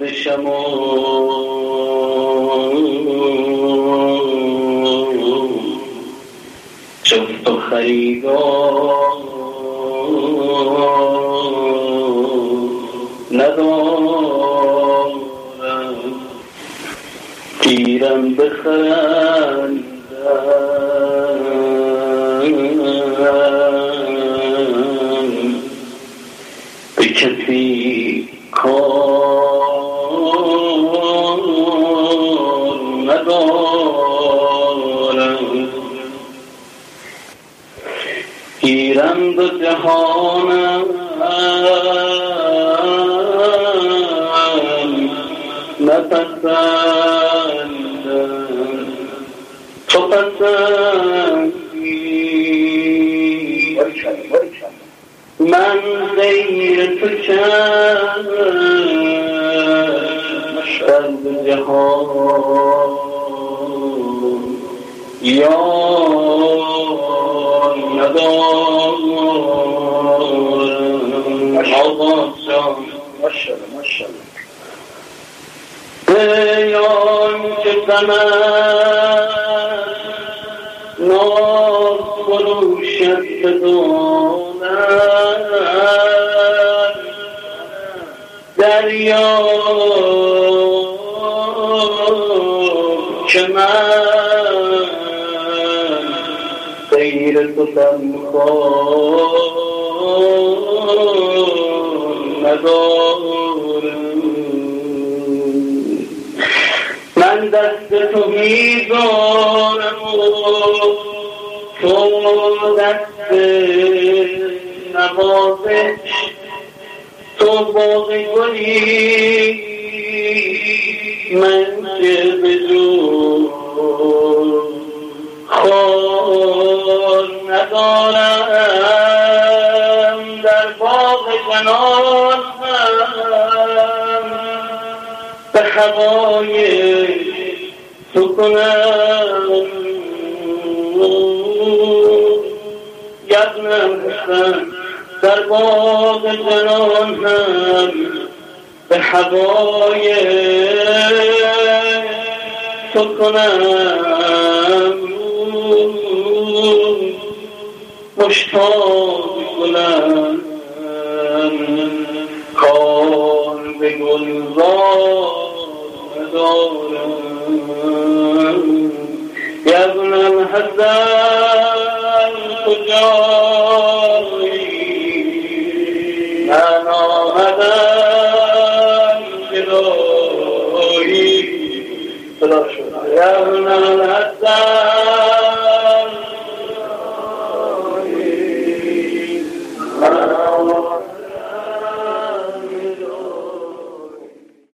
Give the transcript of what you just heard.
بشم و جفت و خریدار ندارم گیرم بخرندم به کسی دو جهانم نپسندم تو من غیر تو چند جهان یا جان ماشاءالله. ماشاءالله بیان که قمر ناز فروشد بدانم. دریا که من غیر تو ندارم. من دست تو میدارم. تو دست نوازش تو باغ گلی من که جور خار ندارم. در باغ جنان به هوای تو کنم. حسن در باغ جنان هم به هوای تو کنم. مشتاق گلم. کار به گلزار ندارم یزنم حسن کجایی من آمدم گدایی خدا شد یزنم حسن